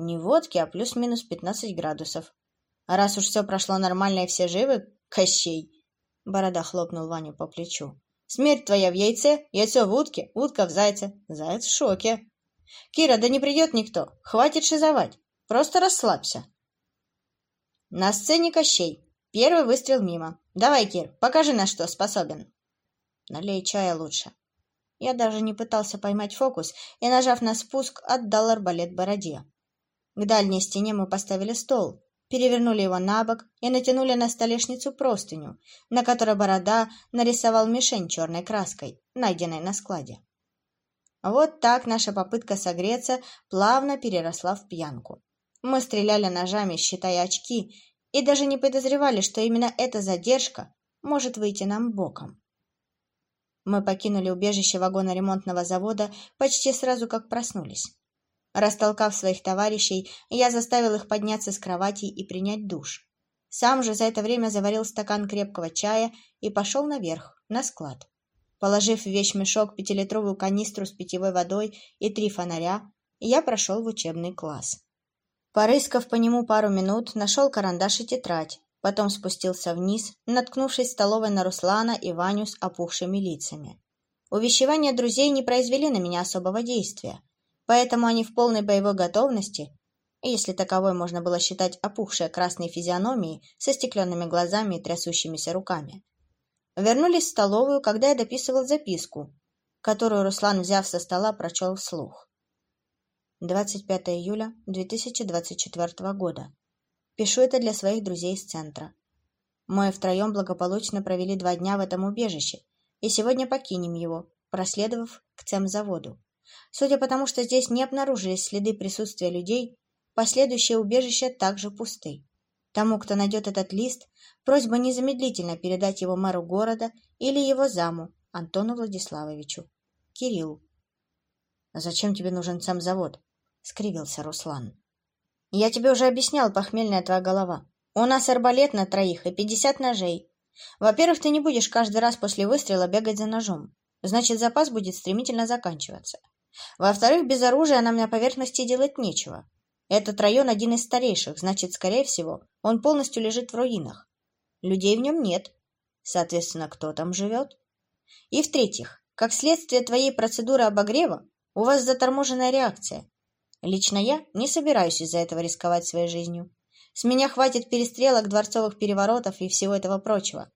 Не водки, а плюс-минус пятнадцать градусов. А раз уж все прошло нормально и все живы, Кощей!» Борода хлопнул Ваню по плечу. «Смерть твоя в яйце, яйцо в утке, утка в зайце, заяц в шоке. Кира, да не придет никто, хватит шизовать, просто расслабься». На сцене Кощей. Первый выстрел мимо. Давай, Кир, покажи, на что способен. Налей чая лучше. Я даже не пытался поймать фокус и, нажав на спуск, отдал арбалет бороде. К дальней стене мы поставили стол, перевернули его на бок и натянули на столешницу простыню, на которой борода нарисовал мишень черной краской, найденной на складе. Вот так наша попытка согреться плавно переросла в пьянку. Мы стреляли ножами, считая очки, и даже не подозревали, что именно эта задержка может выйти нам боком. Мы покинули убежище вагона ремонтного завода почти сразу, как проснулись. Растолкав своих товарищей, я заставил их подняться с кроватей и принять душ. Сам же за это время заварил стакан крепкого чая и пошел наверх, на склад. Положив в вещмешок пятилитровую канистру с питьевой водой и три фонаря, я прошел в учебный класс. Порыскав по нему пару минут, нашел карандаш и тетрадь, потом спустился вниз, наткнувшись в столовой на Руслана и Ваню с опухшими лицами. Увещевания друзей не произвели на меня особого действия, поэтому они в полной боевой готовности, если таковой можно было считать опухшие красные физиономии со стекленными глазами и трясущимися руками, вернулись в столовую, когда я дописывал записку, которую Руслан, взяв со стола, прочел вслух. 25 июля 2024 года. Пишу это для своих друзей из центра. Мы втроем благополучно провели два дня в этом убежище, и сегодня покинем его, проследовав к цемзаводу. Судя по тому, что здесь не обнаружились следы присутствия людей, последующие убежища также пусты. Тому, кто найдет этот лист, просьба незамедлительно передать его мэру города или его заму, Антону Владиславовичу. Кирилл. «Зачем тебе нужен цемзавод?» скривился Руслан. «Я тебе уже объяснял, похмельная твоя голова. У нас арбалет на троих и пятьдесят ножей. Во-первых, ты не будешь каждый раз после выстрела бегать за ножом. Значит, запас будет стремительно заканчиваться. Во-вторых, без оружия нам на поверхности делать нечего. Этот район один из старейших, значит, скорее всего, он полностью лежит в руинах. Людей в нем нет. Соответственно, кто там живет? И в-третьих, как следствие твоей процедуры обогрева, у вас заторможенная реакция, Лично я не собираюсь из-за этого рисковать своей жизнью. С меня хватит перестрелок, дворцовых переворотов и всего этого прочего.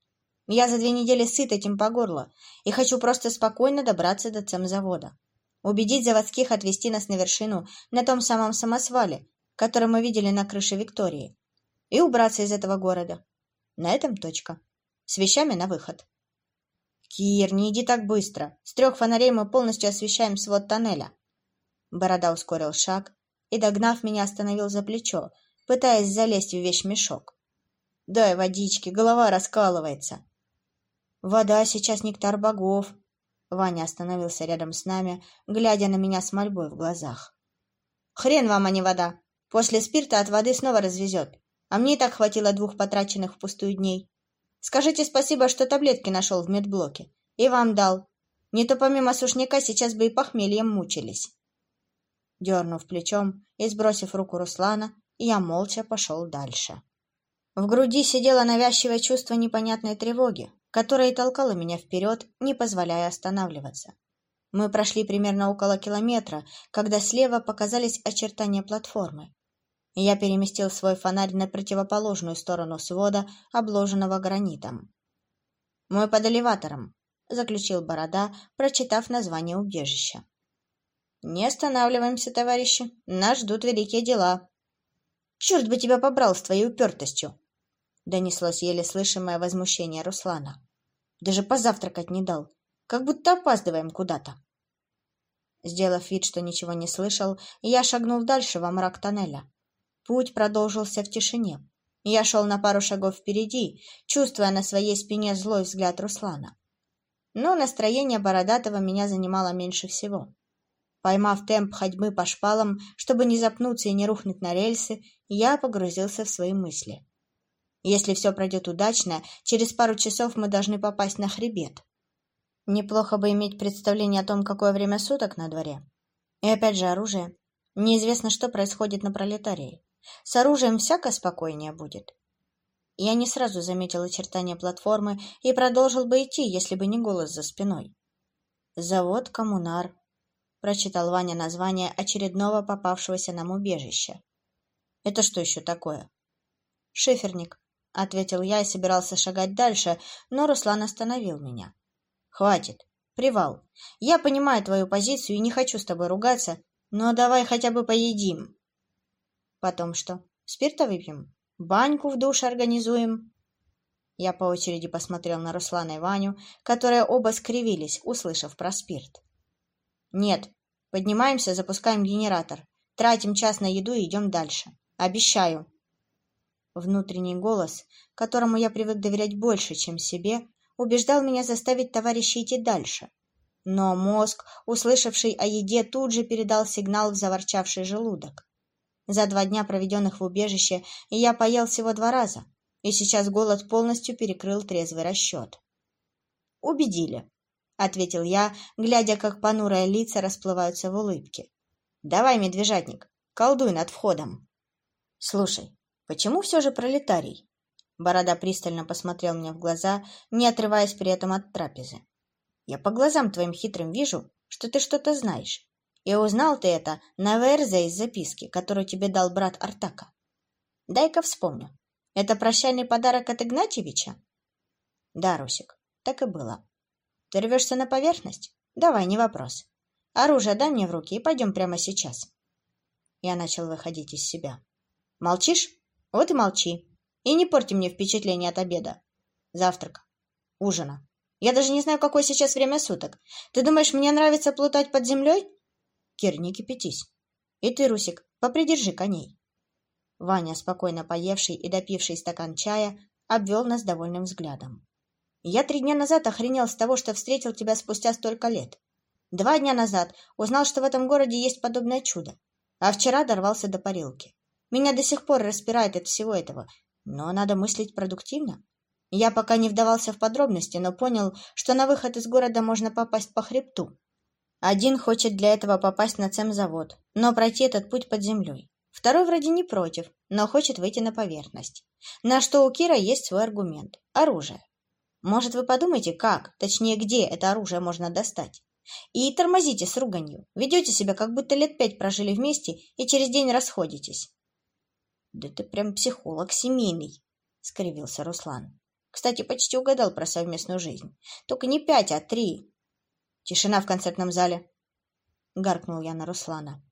Я за две недели сыт этим по горло и хочу просто спокойно добраться до цемзавода. Убедить заводских отвезти нас на вершину на том самом самосвале, который мы видели на крыше Виктории, и убраться из этого города. На этом точка. С вещами на выход. Кир, не иди так быстро. С трех фонарей мы полностью освещаем свод тоннеля. Борода ускорил шаг и, догнав меня, остановил за плечо, пытаясь залезть в вещмешок. «Дай водички, голова раскалывается». «Вода сейчас нектар богов». Ваня остановился рядом с нами, глядя на меня с мольбой в глазах. «Хрен вам, а не вода. После спирта от воды снова развезет. А мне и так хватило двух потраченных впустую дней. Скажите спасибо, что таблетки нашел в медблоке. И вам дал. Не то помимо сушняка сейчас бы и похмельем мучились». Дернув плечом и сбросив руку Руслана, я молча пошел дальше. В груди сидело навязчивое чувство непонятной тревоги, которое толкало меня вперед, не позволяя останавливаться. Мы прошли примерно около километра, когда слева показались очертания платформы. Я переместил свой фонарь на противоположную сторону свода, обложенного гранитом. «Мы под элеватором», — заключил Борода, прочитав название убежища. «Не останавливаемся, товарищи. Нас ждут великие дела». «Черт бы тебя побрал с твоей упертостью!» Донеслось еле слышимое возмущение Руслана. «Даже позавтракать не дал. Как будто опаздываем куда-то». Сделав вид, что ничего не слышал, я шагнул дальше во мрак тоннеля. Путь продолжился в тишине. Я шел на пару шагов впереди, чувствуя на своей спине злой взгляд Руслана. Но настроение Бородатого меня занимало меньше всего. Поймав темп ходьбы по шпалам, чтобы не запнуться и не рухнуть на рельсы, я погрузился в свои мысли. Если все пройдет удачно, через пару часов мы должны попасть на хребет. Неплохо бы иметь представление о том, какое время суток на дворе. И опять же оружие. Неизвестно, что происходит на пролетарии. С оружием всяко спокойнее будет. Я не сразу заметил очертания платформы и продолжил бы идти, если бы не голос за спиной. «Завод «Коммунар», — прочитал Ваня название очередного попавшегося нам убежища. «Это что еще такое?» «Шиферник», — ответил я и собирался шагать дальше, но Руслан остановил меня. «Хватит. Привал. Я понимаю твою позицию и не хочу с тобой ругаться, но давай хотя бы поедим». «Потом что? Спирта выпьем? Баньку в душ организуем?» Я по очереди посмотрел на Руслана и Ваню, которые оба скривились, услышав про спирт. «Нет. Поднимаемся, запускаем генератор. Тратим час на еду и идем дальше. Обещаю». Внутренний голос, которому я привык доверять больше, чем себе, убеждал меня заставить товарища идти дальше. Но мозг, услышавший о еде, тут же передал сигнал в заворчавший желудок. За два дня, проведенных в убежище, я поел всего два раза, и сейчас голод полностью перекрыл трезвый расчет. «Убедили», — ответил я, глядя, как понурые лица расплываются в улыбке. «Давай, медвежатник, колдуй над входом». «Слушай, почему все же пролетарий?» Борода пристально посмотрел мне в глаза, не отрываясь при этом от трапезы. «Я по глазам твоим хитрым вижу, что ты что-то знаешь. И узнал ты это на ВРЗ из записки, которую тебе дал брат Артака. Дай-ка вспомню. Это прощальный подарок от Игнатьевича?» «Да, Русик, так и было. Ты рвешься на поверхность? Давай, не вопрос. Оружие дай мне в руки и пойдем прямо сейчас». Я начал выходить из себя. «Молчишь? Вот и молчи. И не порти мне впечатление от обеда. Завтрака. Ужина. Я даже не знаю, какое сейчас время суток. Ты думаешь, мне нравится плутать под землей? Кир, не кипятись. И ты, Русик, попридержи коней. Ваня, спокойно поевший и допивший стакан чая, обвел нас довольным взглядом. Я три дня назад охренел с того, что встретил тебя спустя столько лет. Два дня назад узнал, что в этом городе есть подобное чудо, а вчера дорвался до парилки. Меня до сих пор распирает от всего этого, но надо мыслить продуктивно. Я пока не вдавался в подробности, но понял, что на выход из города можно попасть по хребту. Один хочет для этого попасть на цемзавод, но пройти этот путь под землей. Второй вроде не против, но хочет выйти на поверхность. На что у Кира есть свой аргумент – оружие. Может, вы подумаете, как, точнее, где это оружие можно достать? И тормозите с руганью. Ведете себя, как будто лет пять прожили вместе и через день расходитесь. Да ты прям психолог семейный, скривился Руслан. Кстати, почти угадал про совместную жизнь. Только не пять, а три. Тишина в концертном зале. Гаркнул я на Руслана.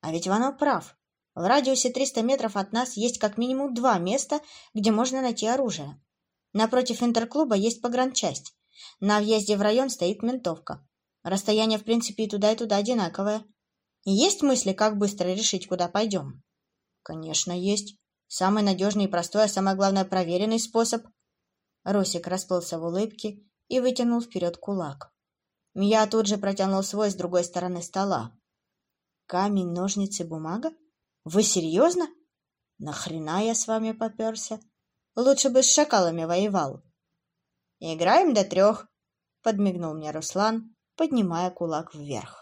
А ведь Иванов прав. В радиусе 300 метров от нас есть как минимум два места, где можно найти оружие. Напротив интерклуба есть погранчасть. На въезде в район стоит ментовка. Расстояние, в принципе, и туда, и туда одинаковое. Есть мысли, как быстро решить, куда пойдем? Конечно, есть. Самый надежный и простой, а самое главное, проверенный способ. Росик расплылся в улыбке и вытянул вперед кулак. Я тут же протянул свой с другой стороны стола. Камень, ножницы, бумага? Вы серьезно? Нахрена я с вами поперся? Лучше бы с шакалами воевал. Играем до трех, подмигнул мне Руслан, поднимая кулак вверх.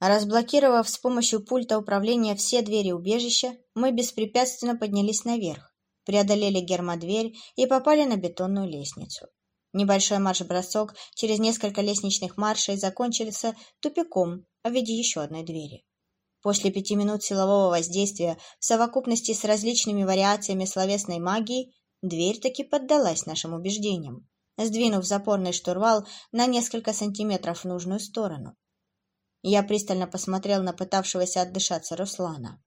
Разблокировав с помощью пульта управления все двери убежища, мы беспрепятственно поднялись наверх, преодолели гермодверь и попали на бетонную лестницу. Небольшой марш-бросок через несколько лестничных маршей закончился тупиком в виде еще одной двери. После пяти минут силового воздействия в совокупности с различными вариациями словесной магии дверь таки поддалась нашим убеждениям, сдвинув запорный штурвал на несколько сантиметров в нужную сторону. Я пристально посмотрел на пытавшегося отдышаться Руслана.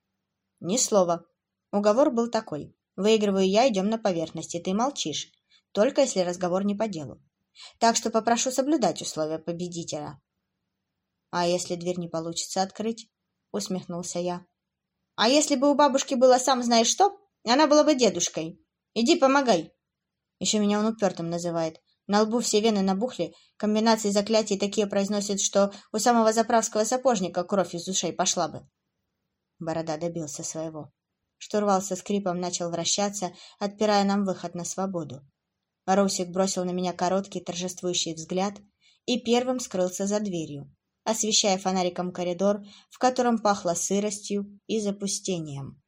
Ни слова. Уговор был такой. Выигрываю я, идем на поверхность, и ты молчишь. Только если разговор не по делу. Так что попрошу соблюдать условия победителя. А если дверь не получится открыть? Усмехнулся я. А если бы у бабушки было сам знаешь что, она была бы дедушкой. Иди помогай. Еще меня он упертым называет. На лбу все вены набухли, комбинации заклятий такие произносят, что у самого заправского сапожника кровь из ушей пошла бы. Борода добился своего. Штурвал со скрипом начал вращаться, отпирая нам выход на свободу. Русик бросил на меня короткий торжествующий взгляд и первым скрылся за дверью, освещая фонариком коридор, в котором пахло сыростью и запустением.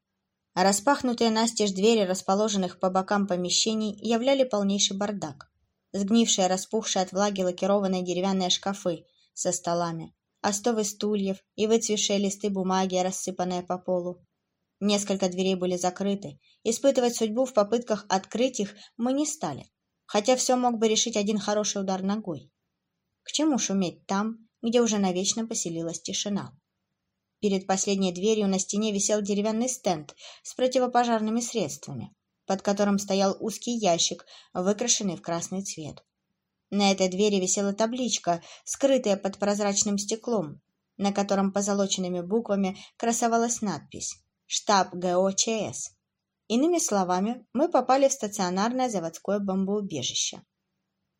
Распахнутые настежь двери, расположенных по бокам помещений, являли полнейший бардак. Сгнившие, распухшие от влаги лакированные деревянные шкафы со столами, остовы стульев и выцвевшие листы бумаги, рассыпанные по полу. Несколько дверей были закрыты. Испытывать судьбу в попытках открыть их мы не стали, хотя все мог бы решить один хороший удар ногой. К чему шуметь там, где уже навечно поселилась тишина? Перед последней дверью на стене висел деревянный стенд с противопожарными средствами, под которым стоял узкий ящик, выкрашенный в красный цвет. На этой двери висела табличка, скрытая под прозрачным стеклом, на котором позолоченными буквами красовалась надпись «Штаб ГОЧС». Иными словами, мы попали в стационарное заводское бомбоубежище.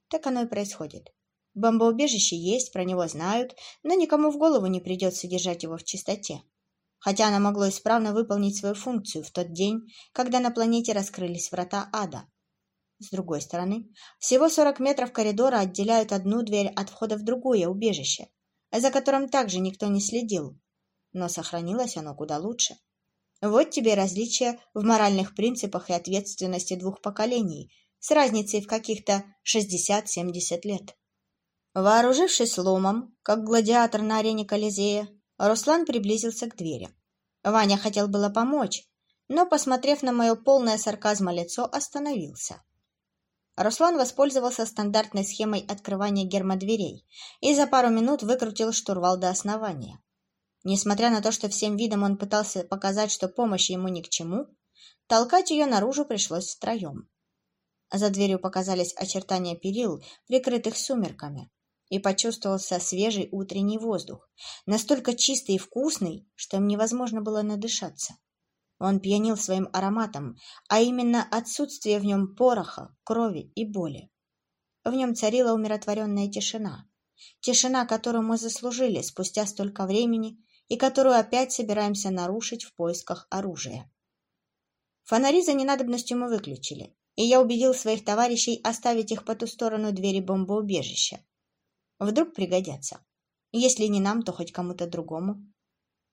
Так оно и происходит. Бомбоубежище есть, про него знают, но никому в голову не придет содержать его в чистоте. Хотя оно могло исправно выполнить свою функцию в тот день, когда на планете раскрылись врата ада. С другой стороны, всего 40 метров коридора отделяют одну дверь от входа в другое убежище, за которым также никто не следил, но сохранилось оно куда лучше. Вот тебе различие в моральных принципах и ответственности двух поколений с разницей в каких-то 60-70 лет. Вооружившись ломом, как гладиатор на арене Колизея, Руслан приблизился к двери. Ваня хотел было помочь, но, посмотрев на мое полное сарказма лицо, остановился. Руслан воспользовался стандартной схемой открывания гермодверей и за пару минут выкрутил штурвал до основания. Несмотря на то, что всем видом он пытался показать, что помощь ему ни к чему, толкать ее наружу пришлось втроем. За дверью показались очертания перил, прикрытых сумерками и почувствовался свежий утренний воздух, настолько чистый и вкусный, что им невозможно было надышаться. Он пьянил своим ароматом, а именно отсутствие в нем пороха, крови и боли. В нем царила умиротворенная тишина. Тишина, которую мы заслужили спустя столько времени и которую опять собираемся нарушить в поисках оружия. Фонари за ненадобностью мы выключили, и я убедил своих товарищей оставить их по ту сторону двери бомбоубежища. Вдруг пригодятся. Если не нам, то хоть кому-то другому.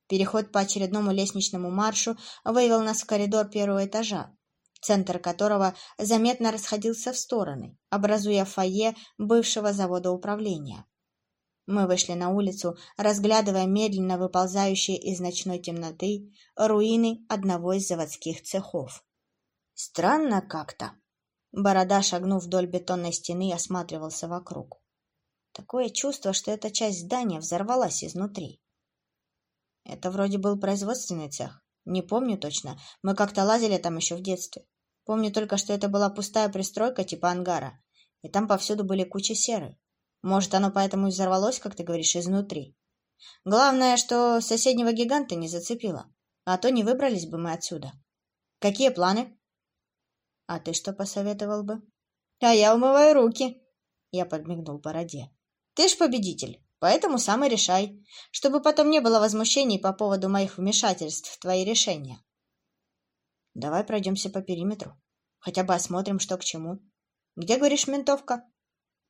Переход по очередному лестничному маршу вывел нас в коридор первого этажа, центр которого заметно расходился в стороны, образуя фойе бывшего завода управления. Мы вышли на улицу, разглядывая медленно выползающие из ночной темноты руины одного из заводских цехов. Странно как-то. Борода, шагнув вдоль бетонной стены, осматривался вокруг. Такое чувство, что эта часть здания взорвалась изнутри. Это вроде был производственный цех. Не помню точно. Мы как-то лазили там еще в детстве. Помню только, что это была пустая пристройка типа ангара. И там повсюду были кучи серы. Может, оно поэтому и взорвалось, как ты говоришь, изнутри. Главное, что соседнего гиганта не зацепило. А то не выбрались бы мы отсюда. Какие планы? А ты что посоветовал бы? А я умываю руки. Я подмигнул бороде. Ты ж победитель, поэтому сам и решай, чтобы потом не было возмущений по поводу моих вмешательств в твои решения. Давай пройдемся по периметру. Хотя бы осмотрим, что к чему. Где, говоришь, ментовка?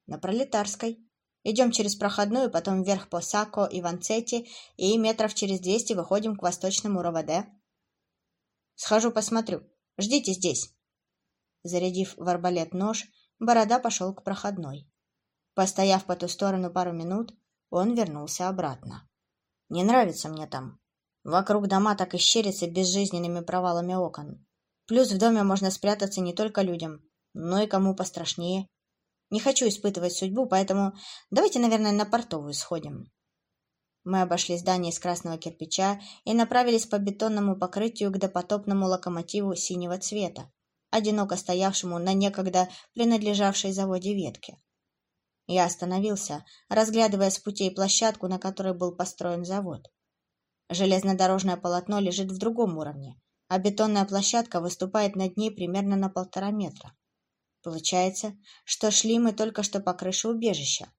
На Пролетарской. Идем через проходную, потом вверх по Сако и Ванцете, и метров через двести выходим к восточному РОВД. Схожу посмотрю. Ждите здесь. Зарядив в арбалет нож, Борода пошел к проходной. Постояв по ту сторону пару минут, он вернулся обратно. «Не нравится мне там. Вокруг дома так и щерятся безжизненными провалами окон. Плюс в доме можно спрятаться не только людям, но и кому пострашнее. Не хочу испытывать судьбу, поэтому давайте, наверное, на портовую сходим». Мы обошли здание из красного кирпича и направились по бетонному покрытию к допотопному локомотиву синего цвета, одиноко стоявшему на некогда принадлежавшей заводе ветке. Я остановился, разглядывая с путей площадку, на которой был построен завод. Железнодорожное полотно лежит в другом уровне, а бетонная площадка выступает над ней примерно на полтора метра. Получается, что шли мы только что по крыше убежища.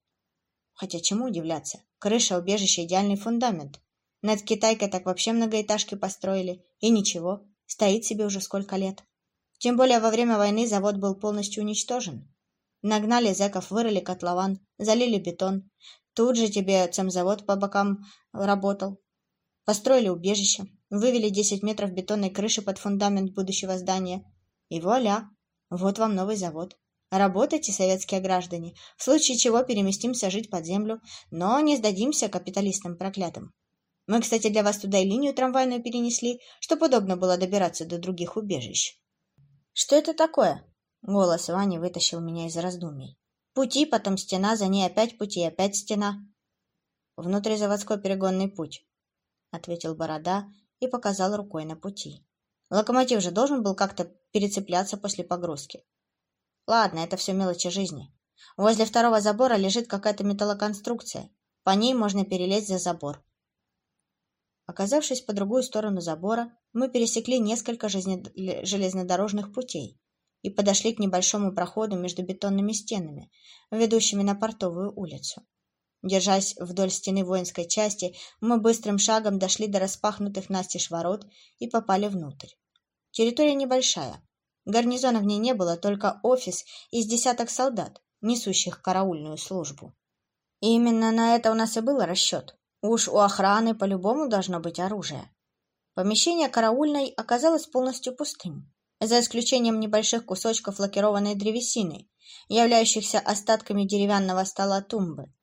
Хотя чему удивляться? Крыша убежища – идеальный фундамент. Над Китайкой так вообще многоэтажки построили. И ничего, стоит себе уже сколько лет. Тем более во время войны завод был полностью уничтожен. Нагнали зэков, вырыли котлован, залили бетон. Тут же тебе цемзавод по бокам работал. Построили убежище, вывели 10 метров бетонной крыши под фундамент будущего здания. И вуаля, вот вам новый завод. Работайте, советские граждане, в случае чего переместимся жить под землю, но не сдадимся капиталистам проклятым. Мы, кстати, для вас туда и линию трамвайную перенесли, чтобы удобно было добираться до других убежищ. Что это такое? Голос Вани вытащил меня из раздумий. Пути, потом стена, за ней опять пути, опять стена. Внутризаводской перегонный путь, ответил Борода и показал рукой на пути. Локомотив же должен был как-то перецепляться после погрузки. Ладно, это все мелочи жизни. Возле второго забора лежит какая-то металлоконструкция. По ней можно перелезть за забор. Оказавшись по другую сторону забора, мы пересекли несколько железнодорожных путей и подошли к небольшому проходу между бетонными стенами, ведущими на портовую улицу. Держась вдоль стены воинской части, мы быстрым шагом дошли до распахнутых настежь ворот и попали внутрь. Территория небольшая. Гарнизона в ней не было, только офис из десяток солдат, несущих караульную службу. И именно на это у нас и был расчет. Уж у охраны по-любому должно быть оружие. Помещение караульной оказалось полностью пустым за исключением небольших кусочков лакированной древесины, являющихся остатками деревянного стола тумбы.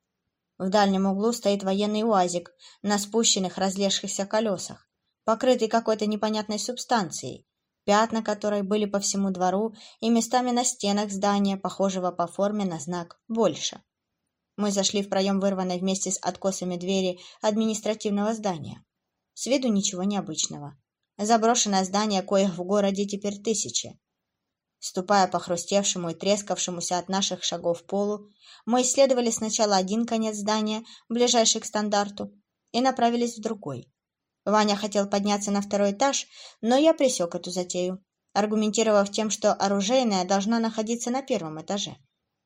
В дальнем углу стоит военный уазик на спущенных разлезшихся колесах, покрытый какой-то непонятной субстанцией, пятна которой были по всему двору и местами на стенах здания, похожего по форме на знак «больше». Мы зашли в проем вырванной вместе с откосами двери административного здания. С виду ничего необычного. Заброшенное здание, коих в городе теперь тысячи. Ступая по хрустевшему и трескавшемуся от наших шагов полу, мы исследовали сначала один конец здания, ближайший к стандарту, и направились в другой. Ваня хотел подняться на второй этаж, но я пресек эту затею, аргументировав тем, что оружейная должна находиться на первом этаже,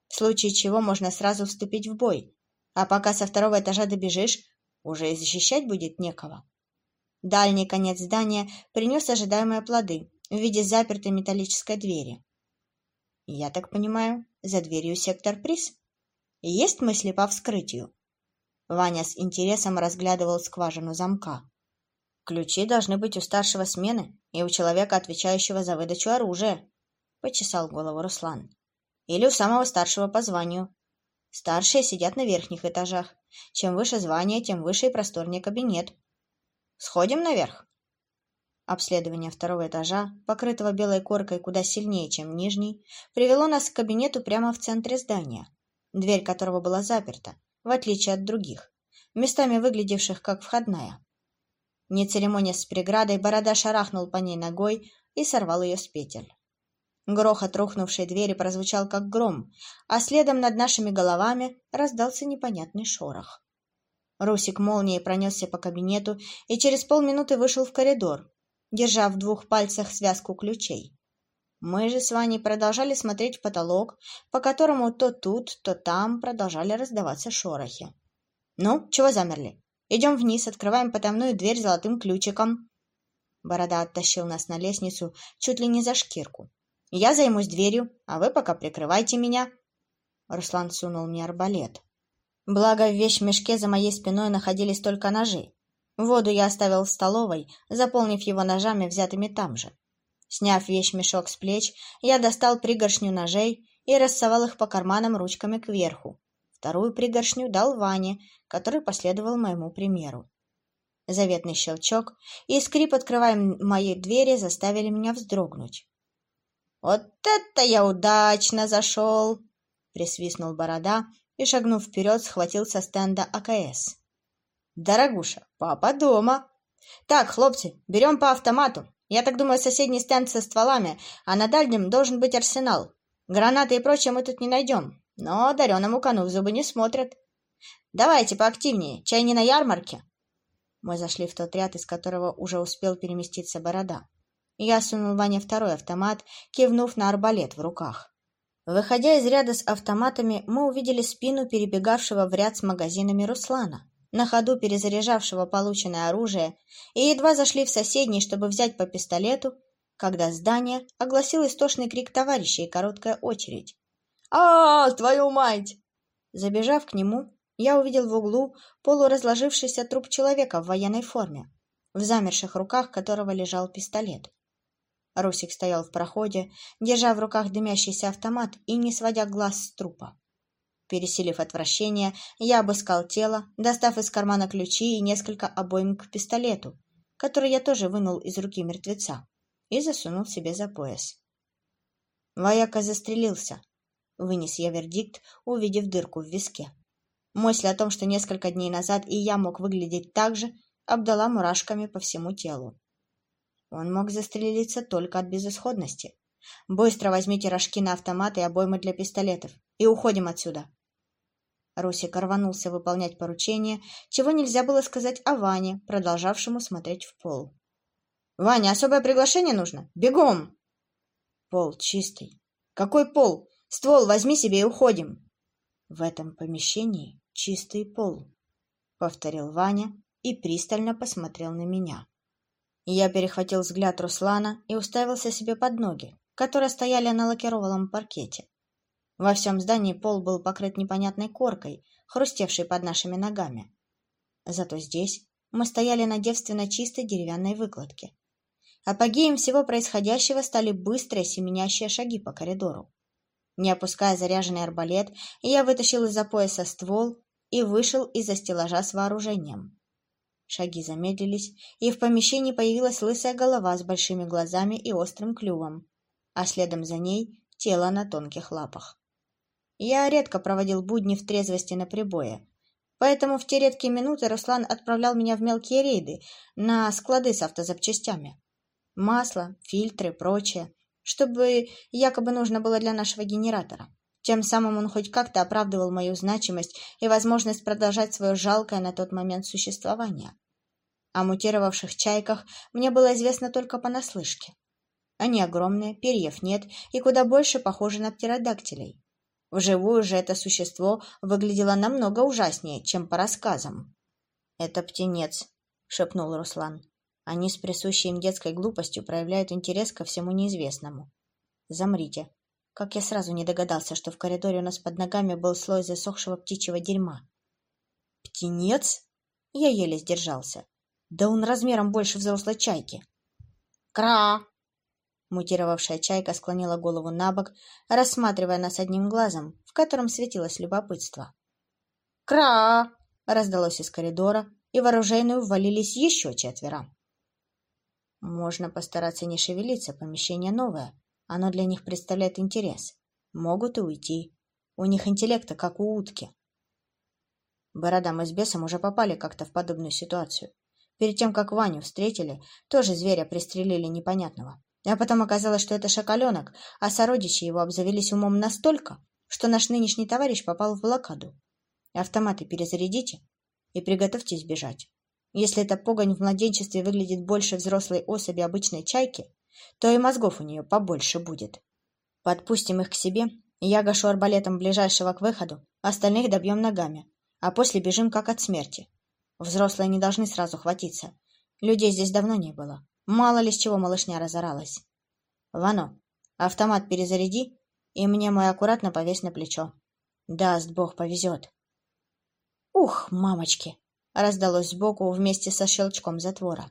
в случае чего можно сразу вступить в бой, а пока со второго этажа добежишь, уже и защищать будет некого. Дальний конец здания принес ожидаемые плоды в виде запертой металлической двери. Я так понимаю, за дверью сектор приз? Есть мысли по вскрытию? Ваня с интересом разглядывал скважину замка. Ключи должны быть у старшего смены и у человека, отвечающего за выдачу оружия, почесал голову Руслан. Или у самого старшего по званию. Старшие сидят на верхних этажах. Чем выше звание, тем выше и просторнее кабинет. Сходим наверх?» Обследование второго этажа, покрытого белой коркой куда сильнее, чем нижний, привело нас к кабинету прямо в центре здания, дверь которого была заперта, в отличие от других, местами выглядевших как входная. Не церемонясь с преградой, борода шарахнул по ней ногой и сорвал ее с петель. Грохот рухнувшей двери прозвучал как гром, а следом над нашими головами раздался непонятный шорох. Русик молнией пронесся по кабинету и через полминуты вышел в коридор, держа в двух пальцах связку ключей. Мы же с Ваней продолжали смотреть в потолок, по которому то тут, то там продолжали раздаваться шорохи. «Ну, чего замерли? Идем вниз, открываем потайную дверь золотым ключиком». Борода оттащил нас на лестницу чуть ли не за шкирку. «Я займусь дверью, а вы пока прикрывайте меня». Руслан сунул мне арбалет. Благо, в вещмешке за моей спиной находились только ножи. Воду я оставил в столовой, заполнив его ножами, взятыми там же. Сняв вещмешок с плеч, я достал пригоршню ножей и рассовал их по карманам ручками кверху. Вторую пригоршню дал Ване, который последовал моему примеру. Заветный щелчок и скрип открываемой моей двери заставили меня вздрогнуть. «Вот это я удачно зашел!» — присвистнул Борода, и, шагнув вперед, схватил со стенда АКС. «Дорогуша, папа дома!» «Так, хлопцы, берем по автомату. Я так думаю, соседний стенд со стволами, а на дальнем должен быть арсенал. Гранаты и прочее мы тут не найдем, но дареному кону в зубы не смотрят. Давайте поактивнее, чай не на ярмарке?» Мы зашли в тот ряд, из которого уже успел переместиться борода. Я сунул Ване второй автомат, кивнув на арбалет в руках. Выходя из ряда с автоматами, мы увидели спину перебегавшего в ряд с магазинами Руслана, на ходу перезаряжавшего полученное оружие, и едва зашли в соседний, чтобы взять по пистолету, когда здание огласил истошный крик товарища и короткая очередь. а, -а, -а твою мать!» Забежав к нему, я увидел в углу полуразложившийся труп человека в военной форме, в замерших руках которого лежал пистолет. Русик стоял в проходе, держа в руках дымящийся автомат и не сводя глаз с трупа. Пересилив отвращение, я обыскал тело, достав из кармана ключи и несколько обоим к пистолету, который я тоже вынул из руки мертвеца, и засунул себе за пояс. Вояка застрелился. Вынес я вердикт, увидев дырку в виске. Мысль о том, что несколько дней назад и я мог выглядеть так же, обдала мурашками по всему телу. Он мог застрелиться только от безысходности. «Быстро возьмите рожки на автомат и обоймы для пистолетов, и уходим отсюда!» Русик рванулся выполнять поручение, чего нельзя было сказать о Ване, продолжавшему смотреть в пол. «Ваня, особое приглашение нужно? Бегом!» «Пол чистый». «Какой пол? Ствол возьми себе и уходим!» «В этом помещении чистый пол», — повторил Ваня и пристально посмотрел на меня. Я перехватил взгляд Руслана и уставился себе под ноги, которые стояли на лакированном паркете. Во всем здании пол был покрыт непонятной коркой, хрустевшей под нашими ногами. Зато здесь мы стояли на девственно чистой деревянной выкладке. Апогеем всего происходящего стали быстрые семенящие шаги по коридору. Не опуская заряженный арбалет, я вытащил из-за пояса ствол и вышел из-за стеллажа с вооружением. Шаги замедлились, и в помещении появилась лысая голова с большими глазами и острым клювом, а следом за ней тело на тонких лапах. Я редко проводил будни в трезвости на прибое, поэтому в те редкие минуты Руслан отправлял меня в мелкие рейды на склады с автозапчастями. Масло, фильтры, прочее, чтобы якобы нужно было для нашего генератора. Тем самым он хоть как-то оправдывал мою значимость и возможность продолжать свое жалкое на тот момент существование. О мутировавших чайках мне было известно только понаслышке. Они огромные, перьев нет и куда больше похожи на птеродактилей. Вживую же это существо выглядело намного ужаснее, чем по рассказам. «Это птенец», — шепнул Руслан. «Они с присущей им детской глупостью проявляют интерес ко всему неизвестному. Замрите». Как я сразу не догадался, что в коридоре у нас под ногами был слой засохшего птичьего дерьма. «Птенец?» Я еле сдержался. «Да он размером больше взрослой чайки». «Кра!» Мутировавшая чайка склонила голову на бок, рассматривая нас одним глазом, в котором светилось любопытство. «Кра!» — раздалось из коридора, и в оружейную ввалились еще четверо. Можно постараться не шевелиться, помещение новое. Оно для них представляет интерес. Могут и уйти. У них интеллекта, как у утки. Борода мы с бесом уже попали как-то в подобную ситуацию. Перед тем, как Ваню встретили, тоже зверя пристрелили непонятного. А потом оказалось, что это шакаленок, а сородичи его обзавелись умом настолько, что наш нынешний товарищ попал в блокаду. Автоматы перезарядите и приготовьтесь бежать. Если эта погонь в младенчестве выглядит больше взрослой особи обычной чайки, то и мозгов у нее побольше будет. Подпустим их к себе, я гашу арбалетом ближайшего к выходу, остальных добьем ногами, а после бежим как от смерти. Взрослые не должны сразу хватиться. Людей здесь давно не было. Мало ли с чего малышня разоралась. Вано, автомат перезаряди, и мне мой аккуратно повесь на плечо. Даст бог, повезет. Ух, мамочки! Раздалось сбоку вместе со щелчком затвора.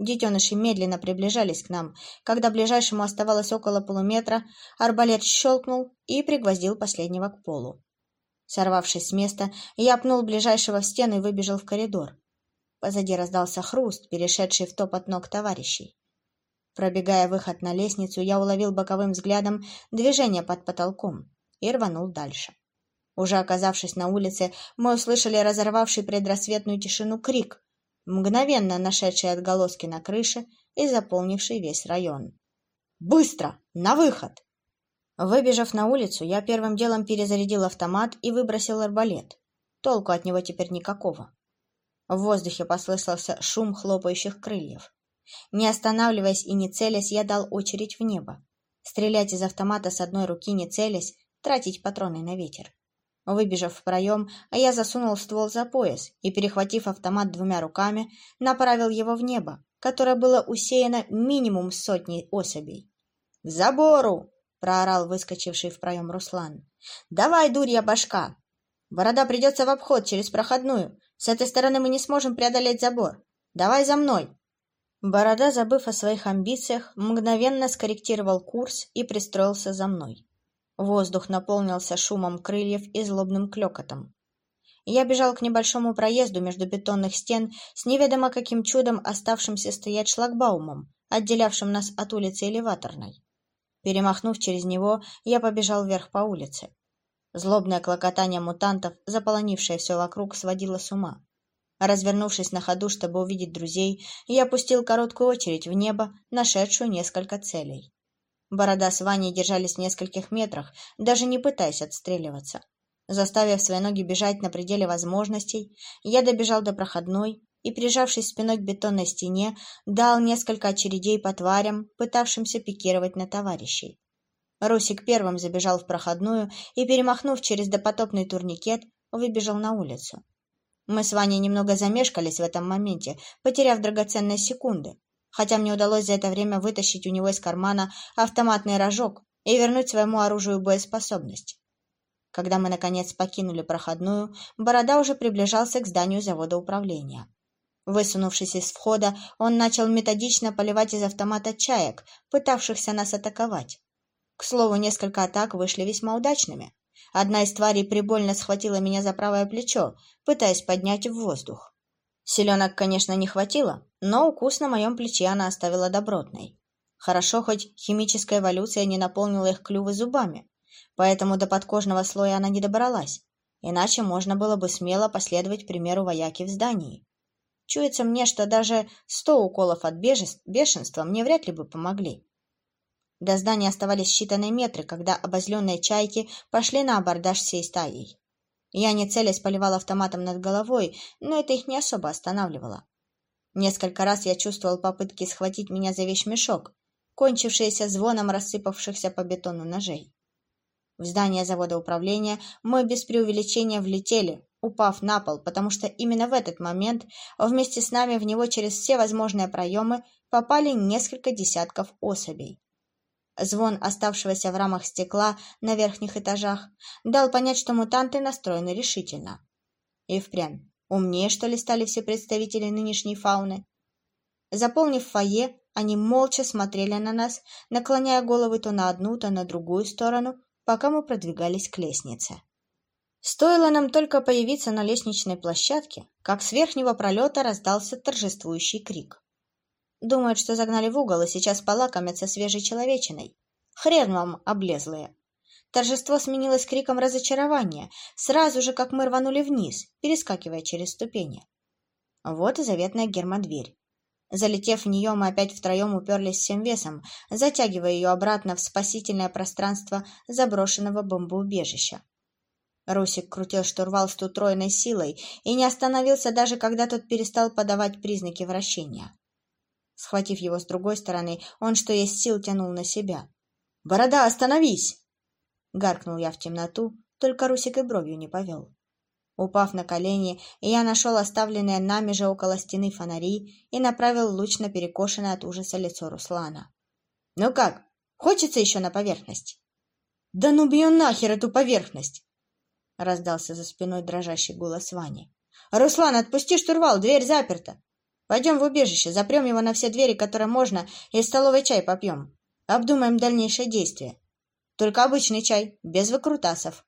Детеныши медленно приближались к нам. Когда ближайшему оставалось около полуметра, арбалет щелкнул и пригвоздил последнего к полу. Сорвавшись с места, я пнул ближайшего в стену и выбежал в коридор. Позади раздался хруст, перешедший в топот ног товарищей. Пробегая выход на лестницу, я уловил боковым взглядом движение под потолком и рванул дальше. Уже оказавшись на улице, мы услышали разорвавший предрассветную тишину крик, мгновенно нашедший отголоски на крыше и заполнивший весь район. «Быстро! На выход!» Выбежав на улицу, я первым делом перезарядил автомат и выбросил арбалет. Толку от него теперь никакого. В воздухе послышался шум хлопающих крыльев. Не останавливаясь и не целясь, я дал очередь в небо. Стрелять из автомата с одной руки не целясь, тратить патроны на ветер. Выбежав в проем, я засунул ствол за пояс и, перехватив автомат двумя руками, направил его в небо, которое было усеяно минимум сотней особей. «К забору!» — проорал выскочивший в проем Руслан. «Давай, дурья башка!» Борода придется в обход через проходную. С этой стороны мы не сможем преодолеть забор. Давай за мной!» Борода, забыв о своих амбициях, мгновенно скорректировал курс и пристроился за мной. Воздух наполнился шумом крыльев и злобным клёкотом. Я бежал к небольшому проезду между бетонных стен с неведомо каким чудом оставшимся стоять шлагбаумом, отделявшим нас от улицы элеваторной. Перемахнув через него, я побежал вверх по улице. Злобное клокотание мутантов, заполонившее все вокруг, сводило с ума. Развернувшись на ходу, чтобы увидеть друзей, я пустил короткую очередь в небо, нашедшую несколько целей. Борода с Ваней держались в нескольких метрах, даже не пытаясь отстреливаться. Заставив свои ноги бежать на пределе возможностей, я добежал до проходной и, прижавшись спиной к бетонной стене, дал несколько очередей по тварям, пытавшимся пикировать на товарищей. Русик первым забежал в проходную и, перемахнув через допотопный турникет, выбежал на улицу. Мы с Ваней немного замешкались в этом моменте, потеряв драгоценные секунды, хотя мне удалось за это время вытащить у него из кармана автоматный рожок и вернуть своему оружию боеспособность. Когда мы, наконец, покинули проходную, Борода уже приближался к зданию завода управления. Высунувшись из входа, он начал методично поливать из автомата чаек, пытавшихся нас атаковать. К слову, несколько атак вышли весьма удачными. Одна из тварей прибольно схватила меня за правое плечо, пытаясь поднять в воздух. Селенок, конечно, не хватило, но укус на моем плече она оставила добротный. Хорошо, хоть химическая эволюция не наполнила их клювы зубами, поэтому до подкожного слоя она не добралась, иначе можно было бы смело последовать примеру вояки в здании. Чуется мне, что даже сто уколов от бешенства мне вряд ли бы помогли. До здания оставались считанные метры, когда обозленные чайки пошли на абордаж всей стаей. Я не целясь поливал автоматом над головой, но это их не особо останавливало. Несколько раз я чувствовал попытки схватить меня за вещмешок, кончившиеся звоном рассыпавшихся по бетону ножей. В здание завода управления мы без преувеличения влетели, упав на пол, потому что именно в этот момент вместе с нами в него через все возможные проемы попали несколько десятков особей. Звон оставшегося в рамах стекла на верхних этажах дал понять, что мутанты настроены решительно. И впрямь, умнее, что ли, стали все представители нынешней фауны. Заполнив фойе, они молча смотрели на нас, наклоняя головы то на одну, то на другую сторону, пока мы продвигались к лестнице. Стоило нам только появиться на лестничной площадке, как с верхнего пролета раздался торжествующий крик. Думают, что загнали в угол и сейчас полакомятся свежей человечиной. Хрен вам, облезлые! Торжество сменилось криком разочарования, сразу же, как мы рванули вниз, перескакивая через ступени. Вот и заветная гермодверь. Залетев в нее, мы опять втроем уперлись всем весом, затягивая ее обратно в спасительное пространство заброшенного бомбоубежища. Русик крутил штурвал с утроенной силой и не остановился даже, когда тот перестал подавать признаки вращения. Схватив его с другой стороны, он, что есть сил, тянул на себя. «Борода, остановись!» Гаркнул я в темноту, только Русик и бровью не повел. Упав на колени, я нашел оставленные нами же около стены фонари и направил луч на перекошенное от ужаса лицо Руслана. «Ну как, хочется еще на поверхность?» «Да ну бью нахер эту поверхность!» раздался за спиной дрожащий голос Вани. «Руслан, отпусти штурвал, дверь заперта! Пойдем в убежище, запрем его на все двери, которые можно, и в столовой чай попьем. Обдумаем дальнейшие действия. Только обычный чай, без выкрутасов».